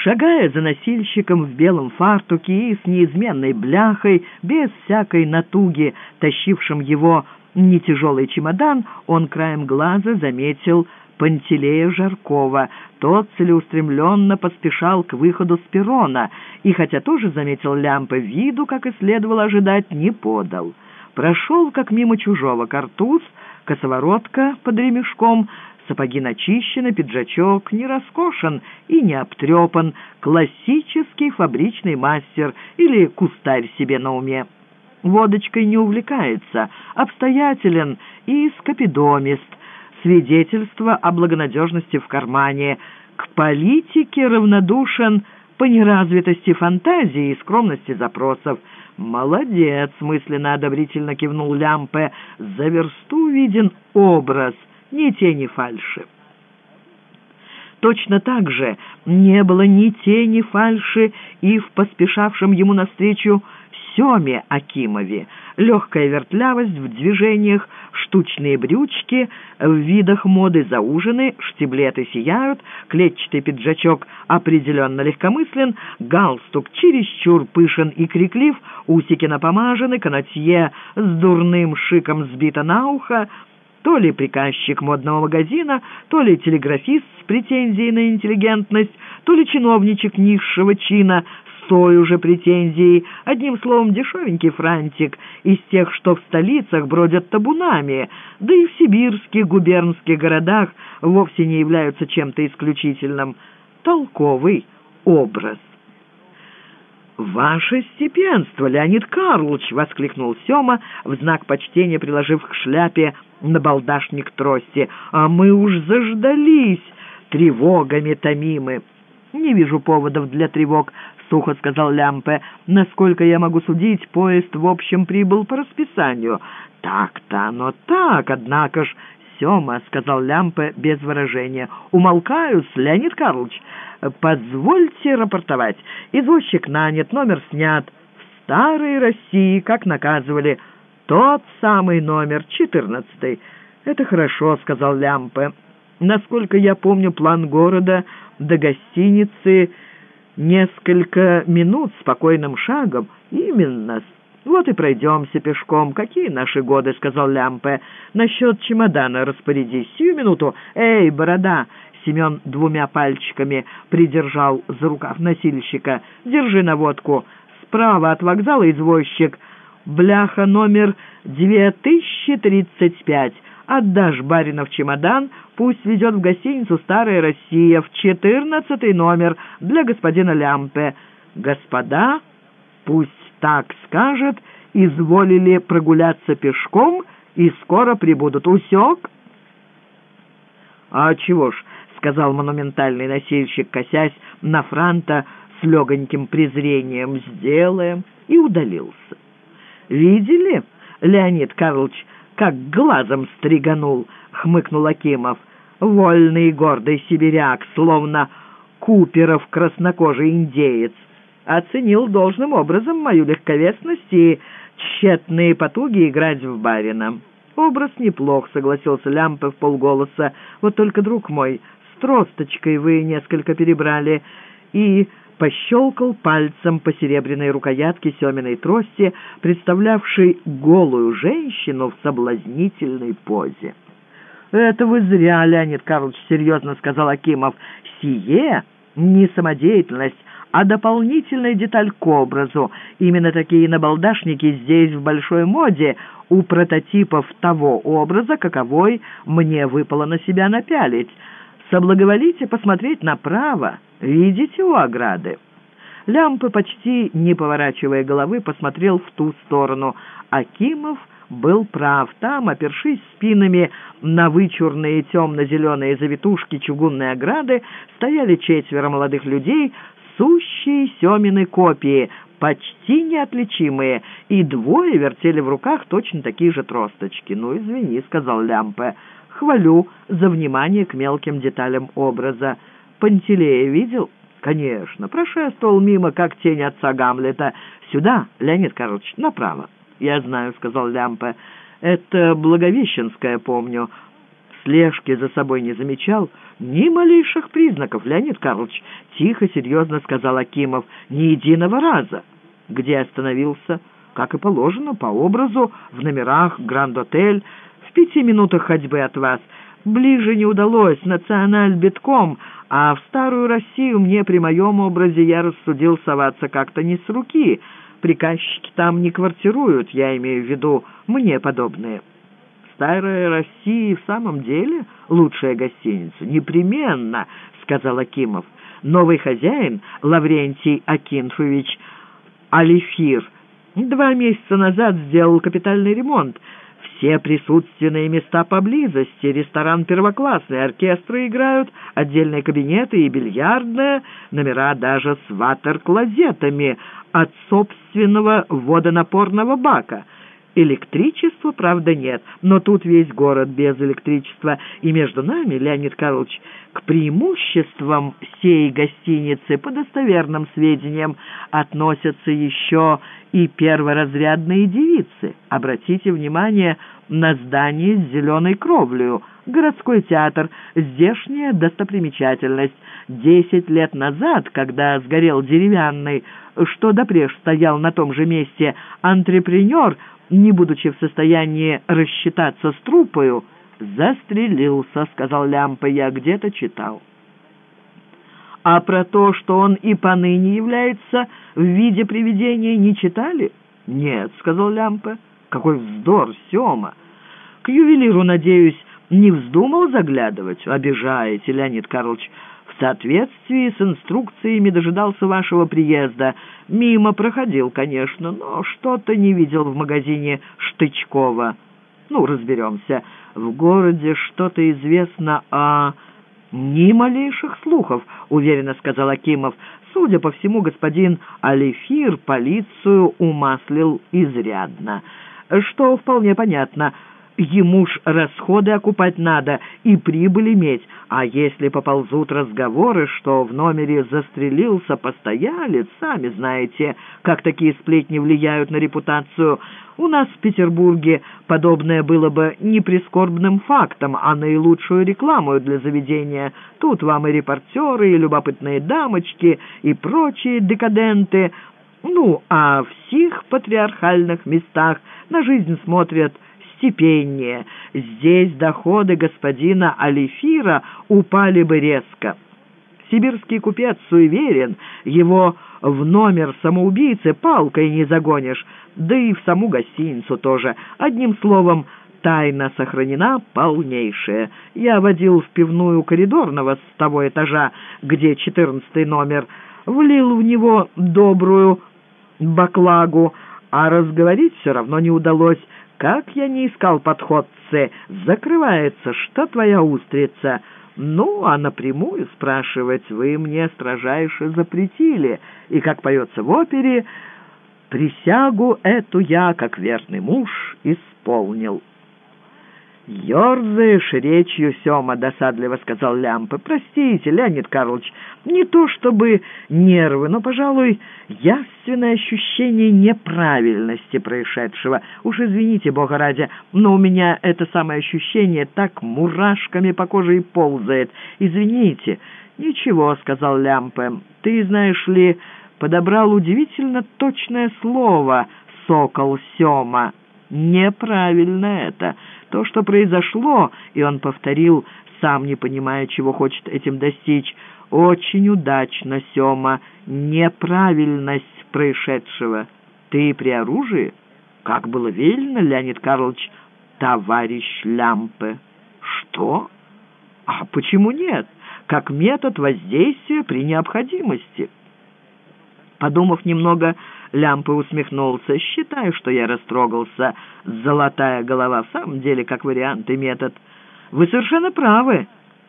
Шагая за носильщиком в белом фартуке и с неизменной бляхой, без всякой натуги, тащившим его нетяжелый чемодан, он краем глаза заметил Пантелея Жаркова. Тот целеустремленно поспешал к выходу с перрона, и, хотя тоже заметил лямпы, виду, как и следовало ожидать, не подал. Прошел, как мимо чужого, картуз, косоворотка под ремешком, сапоги начищены, пиджачок не роскошен и не обтрепан, классический фабричный мастер или кустарь себе на уме. Водочкой не увлекается, обстоятелен и скопидомист, свидетельство о благонадежности в кармане, к политике равнодушен по неразвитости фантазии и скромности запросов. «Молодец!» — мысленно одобрительно кивнул Лямпе. «За версту виден образ, ни тени фальши». Точно так же не было ни тени фальши и в поспешавшем ему навстречу Семе Акимове. Легкая вертлявость в движениях, штучные брючки, в видах моды заужены, штиблеты сияют, клетчатый пиджачок определенно легкомыслен, галстук чересчур пышен и криклив, усики напомажены, канатье с дурным шиком сбито на ухо, то ли приказчик модного магазина, то ли телеграфист с претензией на интеллигентность, то ли чиновничек низшего чина той уже претензией. Одним словом, дешевенький франтик из тех, что в столицах бродят табунами, да и в сибирских губернских городах вовсе не являются чем-то исключительным. Толковый образ. «Ваше степенство, Леонид Карлович!» — воскликнул Сема, в знак почтения приложив к шляпе на балдашник трости. «А мы уж заждались, тревогами томимы!» «Не вижу поводов для тревог», — сухо сказал Лямпе. «Насколько я могу судить, поезд в общем прибыл по расписанию». «Так-то оно так, однако ж...» «Сема», — сказал Лямпе без выражения. «Умолкаюсь, Леонид Карлович. Позвольте рапортовать. Извозчик нанят, номер снят. В старой России, как наказывали, тот самый номер, четырнадцатый». «Это хорошо», — сказал Лямпе. «Насколько я помню план города до гостиницы несколько минут спокойным шагом. Именно. Вот и пройдемся пешком. Какие наши годы, сказал Лямпе. Насчет чемодана распорядись. Сию минуту. Эй, борода! Семен двумя пальчиками придержал за рукав носильщика. Держи наводку. Справа от вокзала извозчик. Бляха номер 2035. Отдашь баринов чемодан, пусть ведет в гостиницу «Старая Россия» в четырнадцатый номер для господина Лямпе. Господа, пусть так скажет, изволили прогуляться пешком и скоро прибудут. Усек? А чего ж, сказал монументальный носильщик, косясь на Франта с легоньким презрением, сделаем, и удалился. Видели, Леонид Карлович, как глазом стриганул, — хмыкнул Акимов. Вольный и гордый сибиряк, словно Куперов краснокожий индеец. Оценил должным образом мою легковесность и тщетные потуги играть в барина. «Образ неплох», — согласился Лямпе в полголоса. «Вот только, друг мой, с тросточкой вы несколько перебрали». И пощелкал пальцем по серебряной рукоятке Семиной трости, представлявшей голую женщину в соблазнительной позе. «Это вы зря, Леонид Карлович, серьезно сказал Акимов. Сие не самодеятельность, а дополнительная деталь к образу. Именно такие набалдашники здесь в большой моде у прототипов того образа, каковой мне выпало на себя напялить. Соблаговолите посмотреть направо, видите у ограды?» Лямпы, почти не поворачивая головы, посмотрел в ту сторону. Акимов был прав. Там, опершись спинами на вычурные темно-зеленые завитушки чугунной ограды, стояли четверо молодых людей, сущие Семины копии, почти неотличимые, и двое вертели в руках точно такие же тросточки. «Ну, извини», — сказал Лямпе, — «хвалю за внимание к мелким деталям образа. Пантелея видел?» «Конечно, прошествовал мимо, как тень отца Гамлета. Сюда, Леонид Карлович, направо». «Я знаю», — сказал Лямпе. «Это Благовещенское, помню. Слежки за собой не замечал. Ни малейших признаков, Леонид Карлович. Тихо, серьезно сказал Акимов. Ни единого раза. Где остановился? Как и положено, по образу, в номерах Гранд-отель, пяти минутах ходьбы от вас. Ближе не удалось, националь битком, а в старую Россию мне при моем образе я рассудил соваться как-то не с руки. Приказчики там не квартируют, я имею в виду мне подобные. Старая Россия в самом деле лучшая гостиница? Непременно, сказал Акимов. Новый хозяин, Лаврентий Акинфович Алифир, два месяца назад сделал капитальный ремонт. Все присутственные места поблизости, ресторан первоклассный, оркестры играют, отдельные кабинеты и бильярдная, номера даже с ватер-клозетами от собственного водонапорного бака — Электричества, правда, нет, но тут весь город без электричества. И между нами, Леонид Карлович, к преимуществам сей гостиницы по достоверным сведениям относятся еще и перворазрядные девицы. Обратите внимание на здание с зеленой кровлею, городской театр, здешняя достопримечательность. Десять лет назад, когда сгорел деревянный, что допреж стоял на том же месте, антрепренер – не будучи в состоянии рассчитаться с трупою, застрелился, — сказал Лямпа, — я где-то читал. А про то, что он и поныне является в виде привидения, не читали? Нет, — сказал Лямпа. Какой вздор, Сема! К ювелиру, надеюсь, не вздумал заглядывать? Обижаете, Леонид Карлович в соответствии с инструкциями дожидался вашего приезда. Мимо проходил, конечно, но что-то не видел в магазине Штычкова. Ну, разберемся. В городе что-то известно о... «Ни малейших слухов», — уверенно сказал Акимов. «Судя по всему, господин Алифир полицию умаслил изрядно, что вполне понятно». Ему ж расходы окупать надо и прибыль иметь. А если поползут разговоры, что в номере застрелился постоялец, сами знаете, как такие сплетни влияют на репутацию. У нас в Петербурге подобное было бы не прискорбным фактом, а наилучшую рекламу для заведения. Тут вам и репортеры, и любопытные дамочки, и прочие декаденты. Ну, а в сих патриархальных местах на жизнь смотрят степеннее. Здесь доходы господина Алифира упали бы резко. Сибирский купец суеверен, его в номер самоубийцы палкой не загонишь, да и в саму гостиницу тоже. Одним словом, тайна сохранена полнейшая. Я водил в пивную коридорного с того этажа, где четырнадцатый номер, влил в него добрую баклагу, а разговорить все равно не удалось. Как я не искал подходцы, закрывается, что твоя устрица? Ну, а напрямую спрашивать вы мне строжайше запретили. И, как поется в опере, «Присягу эту я, как верный муж, исполнил». «Ёрзаешь речью, Сёма», — досадливо сказал Лямпа. «Простите, Леонид Карлович, не то чтобы нервы, но, пожалуй, явственное ощущение неправильности происшедшего. Уж извините, бога ради, но у меня это самое ощущение так мурашками по коже и ползает. Извините». «Ничего», — сказал Лямпе, — «ты, знаешь ли, подобрал удивительно точное слово «сокол Сёма». Неправильно это. То, что произошло, и он повторил, сам не понимая, чего хочет этим достичь, очень удачно, Сёма, неправильность происшедшего. Ты при оружии? Как было велено, Леонид Карлович, товарищ Лямпе. Что? А почему нет? Как метод воздействия при необходимости. Подумав немного, Лямпа усмехнулся. «Считаю, что я растрогался. Золотая голова в самом деле как вариант и метод. Вы совершенно правы,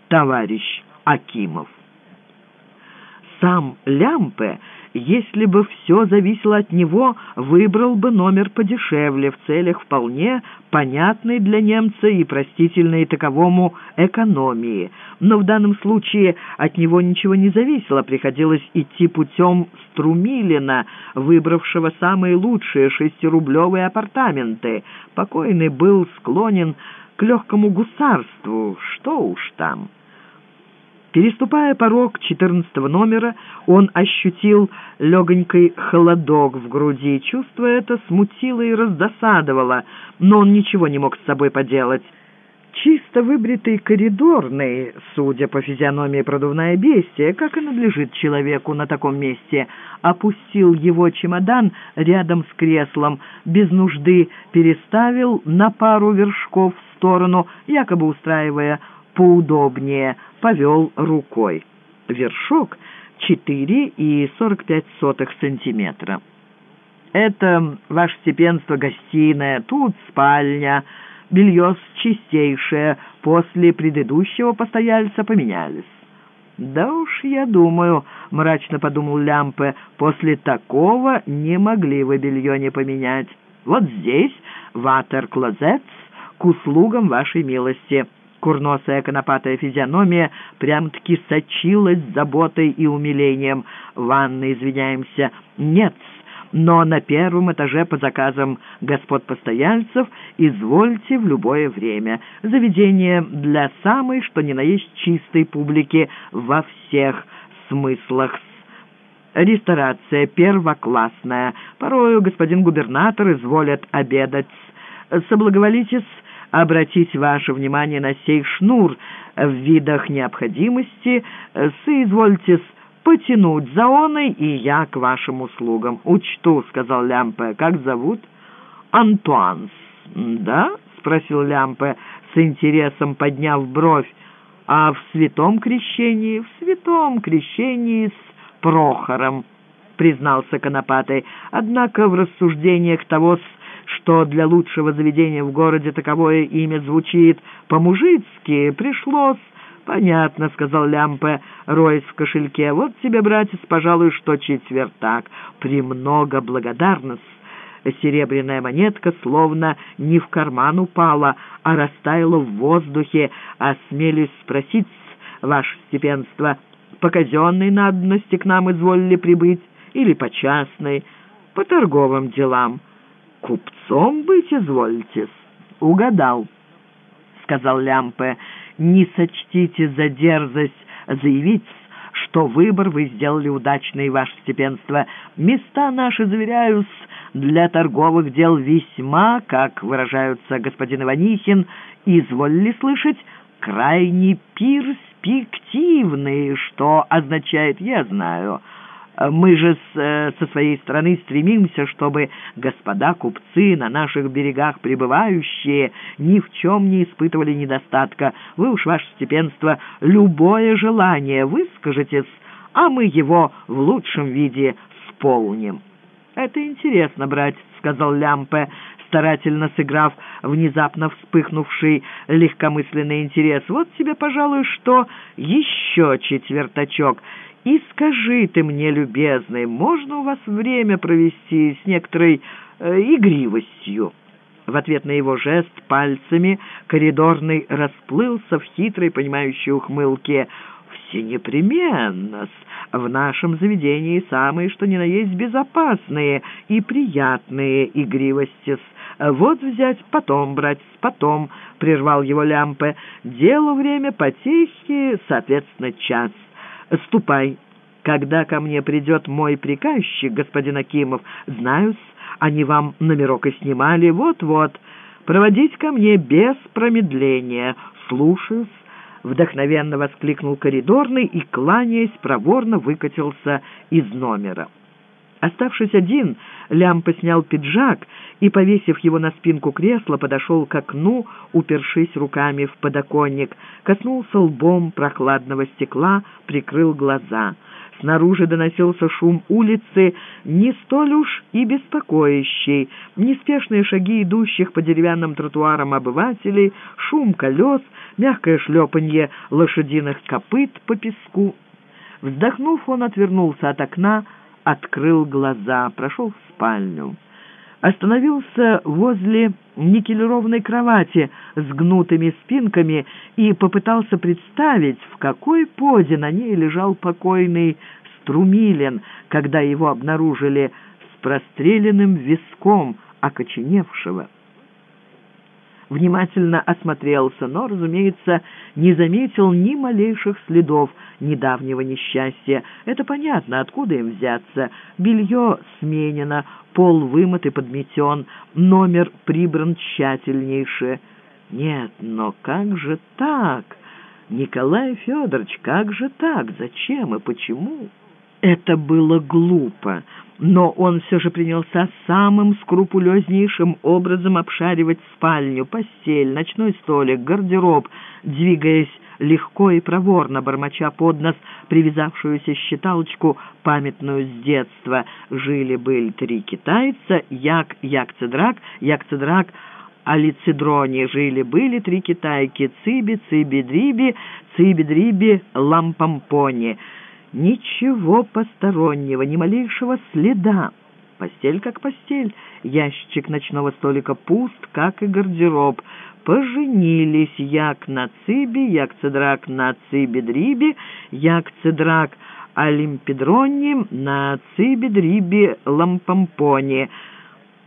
товарищ Акимов». Сам Лямпе если бы все зависело от него, выбрал бы номер подешевле в целях вполне понятной для немца и простительной таковому экономии. Но в данном случае от него ничего не зависело, приходилось идти путем Струмилина, выбравшего самые лучшие шестирублевые апартаменты. Покойный был склонен к легкому гусарству, что уж там». Переступая порог четырнадцатого номера, он ощутил легонький холодок в груди. Чувство это смутило и раздосадовало, но он ничего не мог с собой поделать. Чисто выбритый коридорный, судя по физиономии продувная бестия, как и надлежит человеку на таком месте, опустил его чемодан рядом с креслом, без нужды переставил на пару вершков в сторону, якобы устраивая поудобнее, повел рукой. Вершок четыре и сорок пять сотых сантиметра. «Это, ваше степенство, гостиная, тут спальня, белье чистейшее, после предыдущего постояльца поменялись». «Да уж, я думаю», — мрачно подумал Лямпе, — «после такого не могли вы белье не поменять. Вот здесь ватер-клозет к услугам вашей милости». Курносая конопатая физиономия прям-таки сочилась заботой и умилением. «Ванны, извиняемся, нет но на первом этаже по заказам господ постояльцев извольте в любое время. Заведение для самой, что ни на есть, чистой публики во всех смыслах. Ресторация первоклассная. Порою господин губернатор изволят обедать. Соблаговолитесь обратить ваше внимание на сей шнур в видах необходимости, соизвольтесь потянуть за оной, и я к вашим услугам. Учту, — сказал Лямпе. Как зовут? Антуанс. Да? — спросил Лямпе, с интересом подняв бровь. А в святом крещении? В святом крещении с Прохором, — признался Конопатой. Однако в рассуждениях того что для лучшего заведения в городе таковое имя звучит по-мужицки, пришлось... «Понятно», — сказал Лямпе, роясь в кошельке. «Вот тебе, братец, пожалуй, что четвертак. Премного благодарность». Серебряная монетка словно не в карман упала, а растаяла в воздухе. Осмелюсь спросить, ваше степенство, по казенной надобности к нам изволили прибыть или по частной, по торговым делам?» «Купцом быть извольтесь?» «Угадал», — сказал Лямпе. «Не сочтите за дерзость заявить, что выбор вы сделали удачный, ваше степенство. Места наши, заверяюсь, для торговых дел весьма, как выражаются господин Иванихин, изволили слышать, крайне перспективные, что означает «я знаю». Мы же с, э, со своей стороны стремимся, чтобы господа купцы на наших берегах пребывающие ни в чем не испытывали недостатка. Вы уж, ваше степенство, любое желание выскажетесь, а мы его в лучшем виде сполним». «Это интересно, братец», — сказал Лямпе, старательно сыграв внезапно вспыхнувший легкомысленный интерес. «Вот тебе, пожалуй, что еще четвертачок». И скажи ты мне, любезный, можно у вас время провести с некоторой э, игривостью?» В ответ на его жест пальцами коридорный расплылся в хитрой, понимающей ухмылке. «Все непременно В нашем заведении самые, что ни на есть, безопасные и приятные игривости-с. Вот взять, потом брать, потом», — прервал его Лямпе. «Делу время, потехи, соответственно, час. Ступай. Когда ко мне придет мой приказчик, господин Акимов, знаю-с, они вам номерок и снимали, вот-вот. Проводить ко мне без промедления. Слушаюсь». Вдохновенно воскликнул коридорный и, кланяясь, проворно выкатился из номера. Оставшись один, Лямпа снял пиджак и, повесив его на спинку кресла, подошел к окну, упершись руками в подоконник, коснулся лбом прохладного стекла, прикрыл глаза — Снаружи доносился шум улицы, не столь уж и беспокоящий, неспешные шаги идущих по деревянным тротуарам обывателей, шум колес, мягкое шлепанье лошадиных копыт по песку. Вздохнув, он отвернулся от окна, открыл глаза, прошел в спальню остановился возле никелированной кровати с гнутыми спинками и попытался представить, в какой позе на ней лежал покойный Струмилин, когда его обнаружили с простреленным виском окоченевшего внимательно осмотрелся, но, разумеется, не заметил ни малейших следов недавнего несчастья. Это понятно, откуда им взяться. Белье сменено, пол вымыт и подметен, номер прибран тщательнейше. Нет, но как же так? Николай Федорович, как же так? Зачем и почему? Это было глупо но он все же принялся самым скрупулезнейшим образом обшаривать спальню, постель, ночной столик, гардероб, двигаясь легко и проворно, бормоча под нос привязавшуюся считалочку, памятную с детства. Жили-были три китайца, Як, Як-Цедрак, Як-Цедрак, Алицидроне. Жили-были три китайки, Циби, Циби-Дриби, Циби-Дриби, Лампампони. Ничего постороннего, ни малейшего следа. Постель как постель, ящик ночного столика пуст, как и гардероб. Поженились як на цибе, як цедрак на цибе-дрибе, як цедрак олимпедроне на цибе-дрибе лампампоне.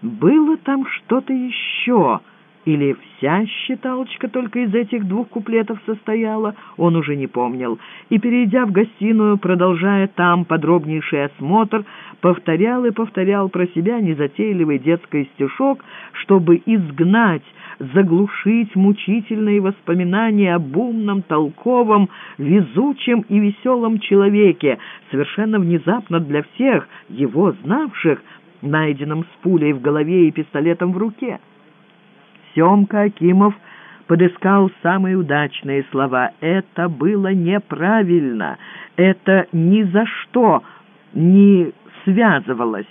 Было там что-то еще... Или вся считалочка только из этих двух куплетов состояла, он уже не помнил. И, перейдя в гостиную, продолжая там подробнейший осмотр, повторял и повторял про себя незатейливый детский стишок, чтобы изгнать, заглушить мучительные воспоминания об умном, толковом, везучем и веселом человеке, совершенно внезапно для всех, его знавших, найденном с пулей в голове и пистолетом в руке. Семка Акимов подыскал самые удачные слова. Это было неправильно, это ни за что не связывалось.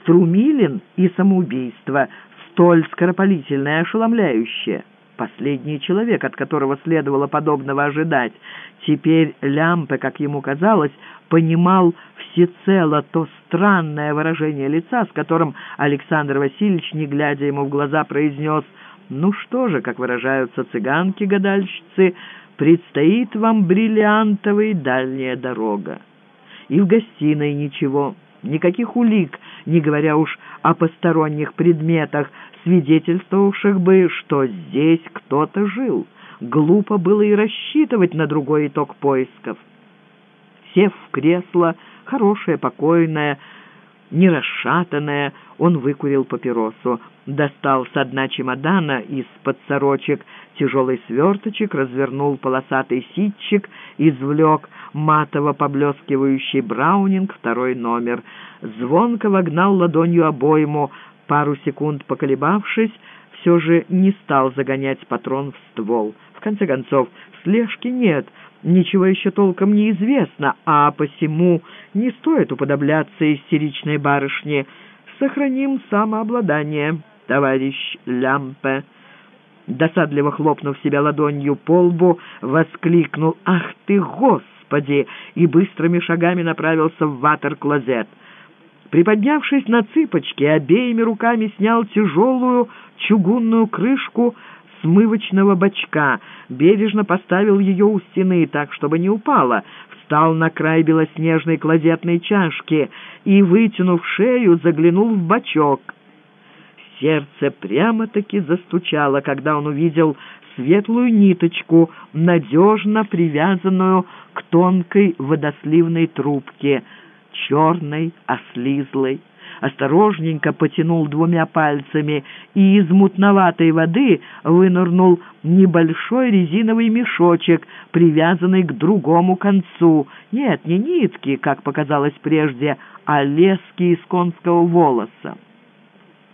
Струмилин и самоубийство, столь скоропалительное и ошеломляющее. Последний человек, от которого следовало подобного ожидать. Теперь Лямпе, как ему казалось, понимал всецело то странное выражение лица, с которым Александр Васильевич, не глядя ему в глаза, произнес ну что же, как выражаются цыганки-гадальщицы, предстоит вам бриллиантовая дальняя дорога. И в гостиной ничего, никаких улик, не говоря уж о посторонних предметах, свидетельствовавших бы, что здесь кто-то жил. Глупо было и рассчитывать на другой итог поисков. Сев в кресло, хорошее, покойное, не расшатанное, он выкурил папиросу, достал со дна чемодана из-под сорочек тяжелый сверточек, развернул полосатый ситчик, извлек матово поблескивающий браунинг, второй номер. Звонко вогнал ладонью обойму, пару секунд поколебавшись, все же не стал загонять патрон в ствол. В конце концов, слежки нет, ничего еще толком не известно, а посему не стоит уподобляться истеричной барышне. Сохраним самообладание, товарищ Лямпе. Досадливо хлопнув себя ладонью по лбу, воскликнул «Ах ты, Господи!» и быстрыми шагами направился в ватер-клозет. Приподнявшись на цыпочки, обеими руками снял тяжелую чугунную крышку смывочного бачка, бережно поставил ее у стены так, чтобы не упала, встал на край белоснежной кладетной чашки и, вытянув шею, заглянул в бачок. Сердце прямо-таки застучало, когда он увидел светлую ниточку, надежно привязанную к тонкой водосливной трубке, черной, ослизлой осторожненько потянул двумя пальцами, и из мутноватой воды вынырнул небольшой резиновый мешочек, привязанный к другому концу. Нет, не нитки, как показалось прежде, а лески из конского волоса.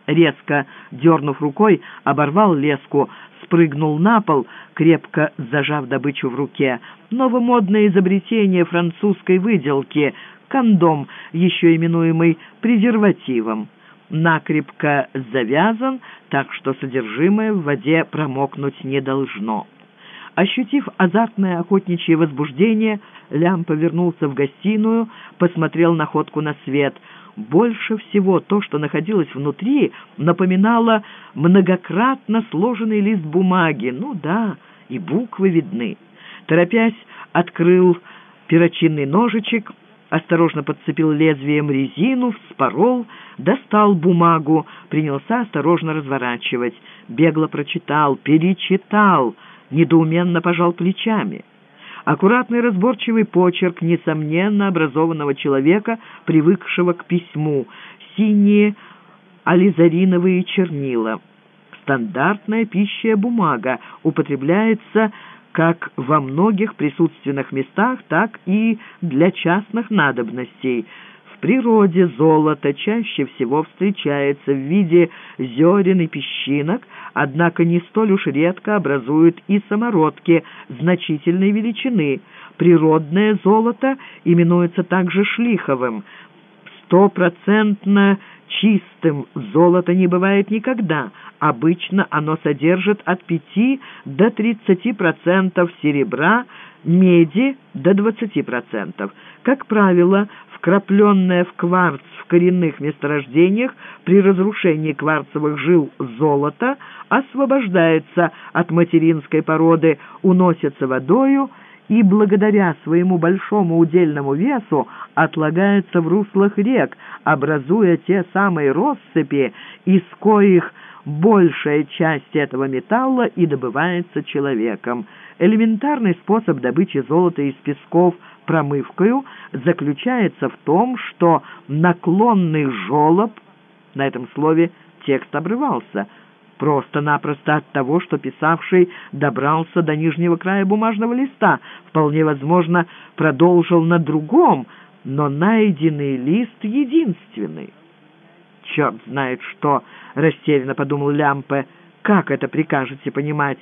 Резко дернув рукой, оборвал леску, спрыгнул на пол, крепко зажав добычу в руке. Новомодное изобретение французской выделки — кондом, еще именуемый презервативом. Накрепко завязан, так что содержимое в воде промокнуть не должно. Ощутив азартное охотничье возбуждение, Лям повернулся в гостиную, посмотрел находку на свет. Больше всего то, что находилось внутри, напоминало многократно сложенный лист бумаги. Ну да, и буквы видны. Торопясь, открыл перочинный ножичек — осторожно подцепил лезвием резину, вспорол, достал бумагу, принялся осторожно разворачивать. Бегло прочитал, перечитал, недоуменно пожал плечами. Аккуратный разборчивый почерк, несомненно, образованного человека, привыкшего к письму, синие ализариновые чернила. Стандартная пищая бумага употребляется как во многих присутственных местах, так и для частных надобностей. В природе золото чаще всего встречается в виде зерен и песчинок, однако не столь уж редко образуют и самородки значительной величины. Природное золото именуется также шлиховым. Стопроцентно чистым золото не бывает никогда – Обычно оно содержит от 5 до 30% серебра, меди до 20%. Как правило, вкрапленное в кварц в коренных месторождениях при разрушении кварцевых жил золото освобождается от материнской породы, уносится водою и благодаря своему большому удельному весу отлагается в руслах рек, образуя те самые россыпи, из коих большая часть этого металла и добывается человеком. Элементарный способ добычи золота из песков промывкою заключается в том, что наклонный жолоб, на этом слове текст обрывался, просто-напросто от того, что писавший добрался до нижнего края бумажного листа, вполне возможно, продолжил на другом, но найденный лист единственный. «Черт знает что!» — растерянно подумал Лямпе. «Как это прикажете понимать?